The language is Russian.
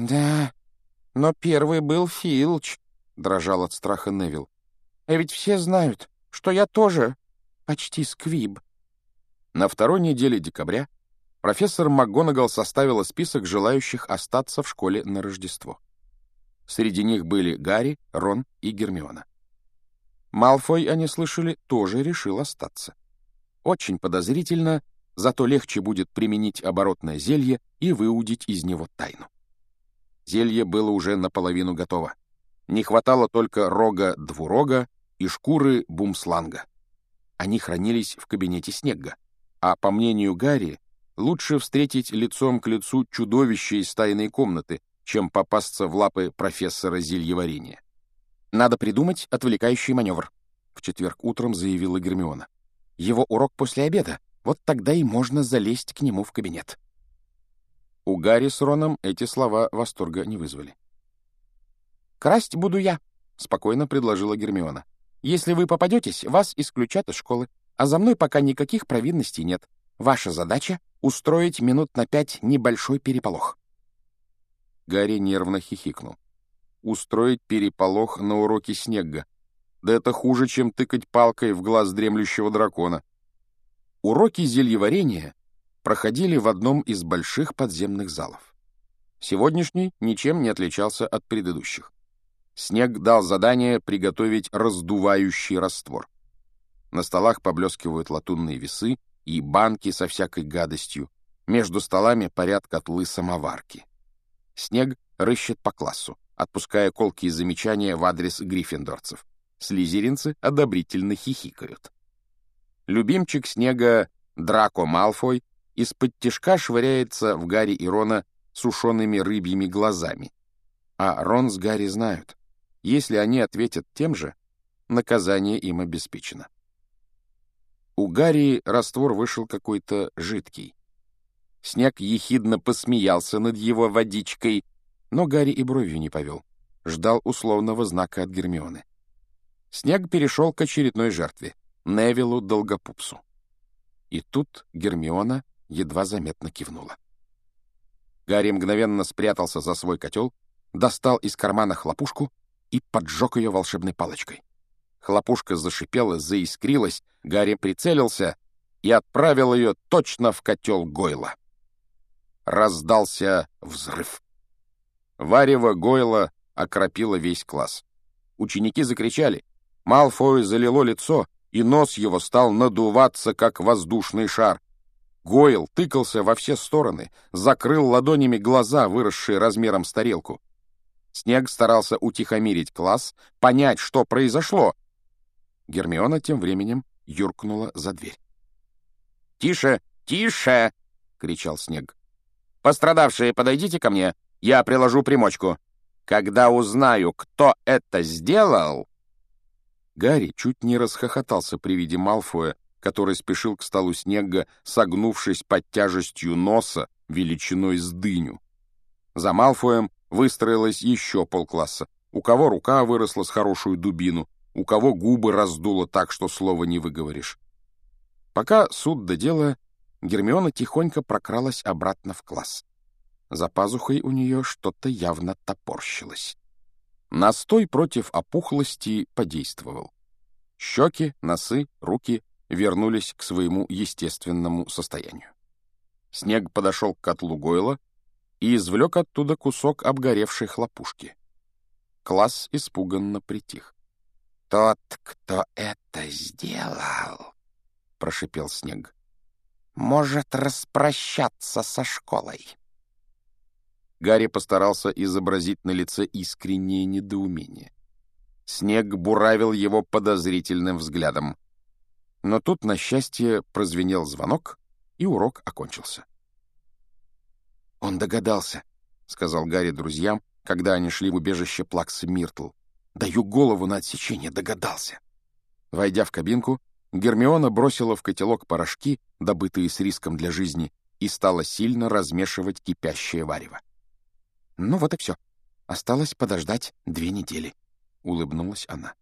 «Да, но первый был Филч», — дрожал от страха Невил. «А ведь все знают, что я тоже почти сквиб». На второй неделе декабря профессор МакГонагал составила список желающих остаться в школе на Рождество. Среди них были Гарри, Рон и Гермиона. Малфой, они слышали, тоже решил остаться. Очень подозрительно, зато легче будет применить оборотное зелье и выудить из него тайну. Зелье было уже наполовину готово. Не хватало только рога двурога и шкуры бумсланга. Они хранились в кабинете Снегга, а, по мнению Гарри, лучше встретить лицом к лицу чудовище из тайной комнаты, чем попасться в лапы профессора зельеварения. «Надо придумать отвлекающий маневр», — в четверг утром заявила Гермиона. «Его урок после обеда, вот тогда и можно залезть к нему в кабинет». У Гарри с Роном эти слова восторга не вызвали. «Красть буду я», — спокойно предложила Гермиона. «Если вы попадетесь, вас исключат из школы, а за мной пока никаких провинностей нет. Ваша задача — устроить минут на пять небольшой переполох». Гарри нервно хихикнул. «Устроить переполох на уроке снега. Да это хуже, чем тыкать палкой в глаз дремлющего дракона». Уроки зельеварения проходили в одном из больших подземных залов. Сегодняшний ничем не отличался от предыдущих. Снег дал задание приготовить раздувающий раствор. На столах поблескивают латунные весы и банки со всякой гадостью. Между столами парят котлы-самоварки. Снег рыщет по классу, отпуская колкие замечания в адрес гриффиндорцев. Слизеринцы одобрительно хихикают. Любимчик Снега Драко Малфой из-под тишка швыряется в Гарри и Рона сушеными рыбьими глазами. А Рон с Гарри знают, если они ответят тем же, наказание им обеспечено. У Гарри раствор вышел какой-то жидкий. Снег ехидно посмеялся над его водичкой, но Гарри и бровью не повел. Ждал условного знака от Гермионы. Снег перешел к очередной жертве — Невилу Долгопупсу. И тут Гермиона едва заметно кивнула. Гарри мгновенно спрятался за свой котел, достал из кармана хлопушку и поджег ее волшебной палочкой. Хлопушка зашипела, заискрилась, Гарри прицелился и отправил ее точно в котел Гойла. Раздался взрыв. Варево Гойла окропило весь класс. Ученики закричали. Малфою залило лицо, и нос его стал надуваться, как воздушный шар. Гойл тыкался во все стороны, закрыл ладонями глаза, выросшие размером с тарелку. Снег старался утихомирить класс, понять, что произошло. Гермиона тем временем юркнула за дверь. «Тише! Тише!» — кричал Снег. «Пострадавшие, подойдите ко мне, я приложу примочку. Когда узнаю, кто это сделал...» Гарри чуть не расхохотался при виде Малфоя, который спешил к столу снега, согнувшись под тяжестью носа величиной с дыню. За Малфоем выстроилось еще полкласса. У кого рука выросла с хорошую дубину, у кого губы раздуло так, что слова не выговоришь. Пока суд до дела, Гермиона тихонько прокралась обратно в класс. За пазухой у нее что-то явно топорщилось. Настой против опухлости подействовал. Щеки, носы, руки вернулись к своему естественному состоянию. Снег подошел к котлу Гойла и извлек оттуда кусок обгоревшей хлопушки. Класс испуганно притих. «Тот, кто это сделал, — прошипел Снег, — может распрощаться со школой». Гарри постарался изобразить на лице искреннее недоумение. Снег буравил его подозрительным взглядом. Но тут, на счастье, прозвенел звонок, и урок окончился. «Он догадался», — сказал Гарри друзьям, когда они шли в убежище Плаксы Миртл. «Даю голову на отсечение, догадался». Войдя в кабинку, Гермиона бросила в котелок порошки, добытые с риском для жизни, и стала сильно размешивать кипящее варево. «Ну вот и все. Осталось подождать две недели», — улыбнулась она.